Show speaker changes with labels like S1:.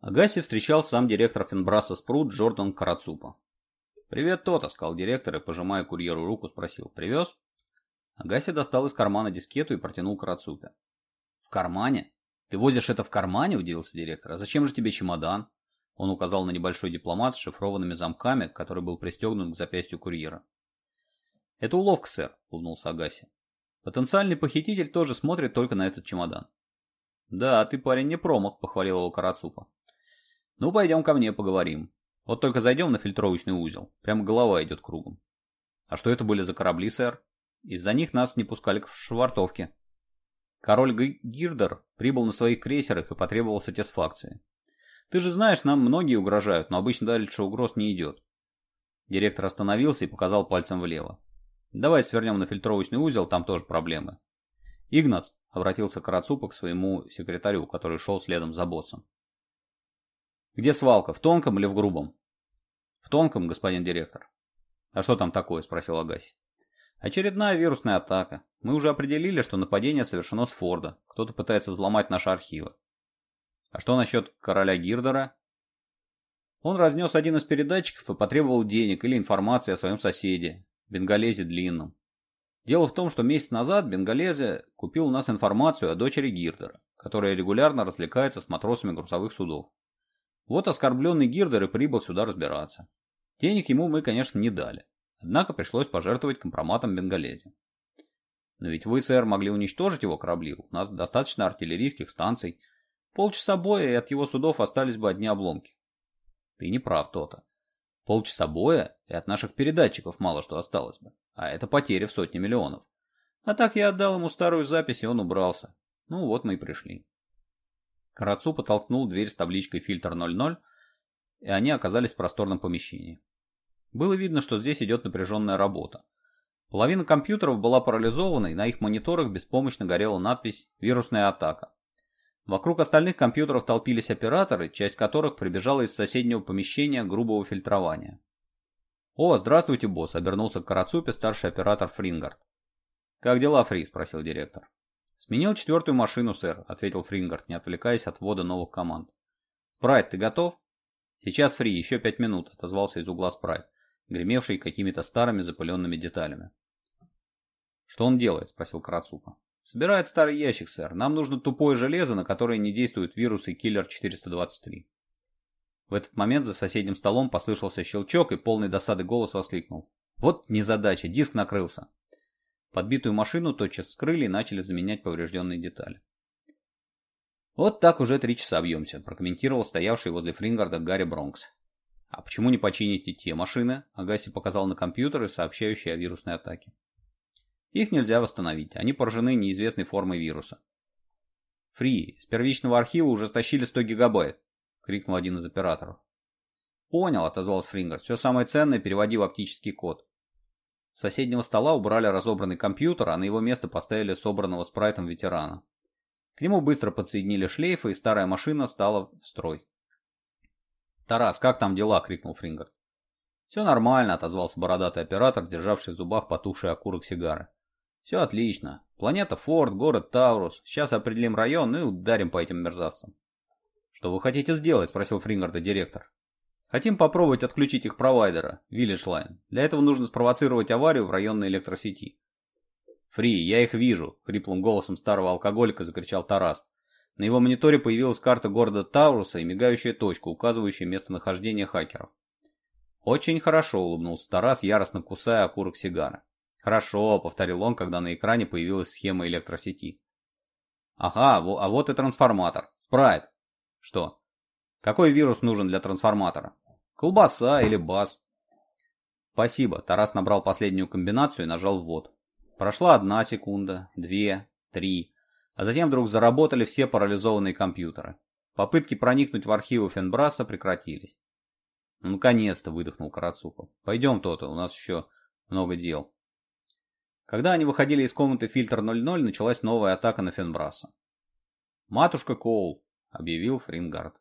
S1: Агаси встречал сам директор Финбраса Спрут Джордан Карацупа. «Привет, Тота», — сказал директор и, пожимая курьеру руку, спросил. «Привез?» Агаси достал из кармана дискету и протянул Карацупе. «В кармане? Ты возишь это в кармане?» – удивился директор. «А зачем же тебе чемодан?» Он указал на небольшой дипломат с шифрованными замками, который был пристегнут к запястью курьера. «Это уловка, сэр», – улыбнулся Агаси. «Потенциальный похититель тоже смотрит только на этот чемодан». «Да, ты, парень, не промах», – похвалил его Карацупа. «Ну, пойдем ко мне поговорим. Вот только зайдем на фильтровочный узел. Прямо голова идет кругом». «А что это были за корабли, сэр?» «Из-за них нас не пускали к швартовке». Король Гирдер прибыл на своих крейсерах и потребовал сатисфакции. «Ты же знаешь, нам многие угрожают, но обычно дальше угроз не идет». Директор остановился и показал пальцем влево. «Давай свернем на фильтровочный узел, там тоже проблемы». «Игнац», — обратился Карацупа к своему секретарю, который шел следом за боссом. Где свалка, в тонком или в грубом? В тонком, господин директор. А что там такое, спросил Агаси. Очередная вирусная атака. Мы уже определили, что нападение совершено с Форда. Кто-то пытается взломать наши архивы. А что насчет короля Гирдера? Он разнес один из передатчиков и потребовал денег или информации о своем соседе, Бенгалезе Длинном. Дело в том, что месяц назад Бенгалезе купил у нас информацию о дочери Гирдера, которая регулярно развлекается с матросами грузовых судов. Вот оскорбленный Гирдер и прибыл сюда разбираться. Денег ему мы, конечно, не дали. Однако пришлось пожертвовать компроматом Бенгалезе. Но ведь вы, сэр, могли уничтожить его корабли. У нас достаточно артиллерийских станций. Полчаса боя, и от его судов остались бы одни обломки. Ты не прав, то-то. Полчаса боя, и от наших передатчиков мало что осталось бы. А это потери в сотни миллионов. А так я отдал ему старую запись, и он убрался. Ну вот мы и пришли. Карацу потолкнул дверь с табличкой «Фильтр 00», и они оказались в просторном помещении. Было видно, что здесь идет напряженная работа. Половина компьютеров была парализована, и на их мониторах беспомощно горела надпись «Вирусная атака». Вокруг остальных компьютеров толпились операторы, часть которых прибежала из соседнего помещения грубого фильтрования. «О, здравствуйте, босс!» – обернулся к Карацупе старший оператор Фрингард. «Как дела, Фри?» – спросил директор. «Сменил четвертую машину, сэр», — ответил Фрингард, не отвлекаясь от ввода новых команд. «Спрайт, ты готов?» «Сейчас фри, еще пять минут», — отозвался из угла Спрайт, гремевший какими-то старыми запыленными деталями. «Что он делает?» — спросил Карацупа. «Собирает старый ящик, сэр. Нам нужно тупое железо, на которое не действуют вирусы Киллер-423». В этот момент за соседним столом послышался щелчок, и полный досады голос воскликнул. «Вот незадача, диск накрылся!» Подбитую машину тотчас вскрыли и начали заменять поврежденные детали. «Вот так уже три часа бьемся», – прокомментировал стоявший возле Фрингарда Гарри Бронкс. «А почему не почините те машины?» – Агаси показал на компьютеры, сообщающие о вирусной атаке. «Их нельзя восстановить, они поражены неизвестной формой вируса». «Фри, с первичного архива уже стащили 100 гигабайт», – крикнул один из операторов. «Понял», – отозвался Фрингер, – «все самое ценное переводи в оптический код». С соседнего стола убрали разобранный компьютер, а на его место поставили собранного спрайтом ветерана. К нему быстро подсоединили шлейфы, и старая машина стала в строй. «Тарас, как там дела?» — крикнул Фрингард. «Все нормально», — отозвался бородатый оператор, державший в зубах потухший окурок сигары. «Все отлично. Планета Форд, город Таурус. Сейчас определим район ну и ударим по этим мерзавцам». «Что вы хотите сделать?» — спросил Фрингарда директор. Хотим попробовать отключить их провайдера, Village Line. Для этого нужно спровоцировать аварию в районной электросети. «Фри, я их вижу!» — хриплым голосом старого алкоголика закричал Тарас. На его мониторе появилась карта города Тауруса и мигающая точка, указывающая местонахождение хакеров. «Очень хорошо», — улыбнулся Тарас, яростно кусая окурок сигара. «Хорошо», — повторил он, когда на экране появилась схема электросети. «Ага, а вот и трансформатор. Спрайт». «Что?» Какой вирус нужен для трансформатора? Колбаса или бас? Спасибо. Тарас набрал последнюю комбинацию и нажал ввод. Прошла одна секунда, две, три. А затем вдруг заработали все парализованные компьютеры. Попытки проникнуть в архивы Фенбраса прекратились. «Наконец-то!» — выдохнул Карацупов. «Пойдем, то-то, у нас еще много дел». Когда они выходили из комнаты «Фильтр 00», началась новая атака на Фенбраса. «Матушка Коул!» — объявил Фрингард.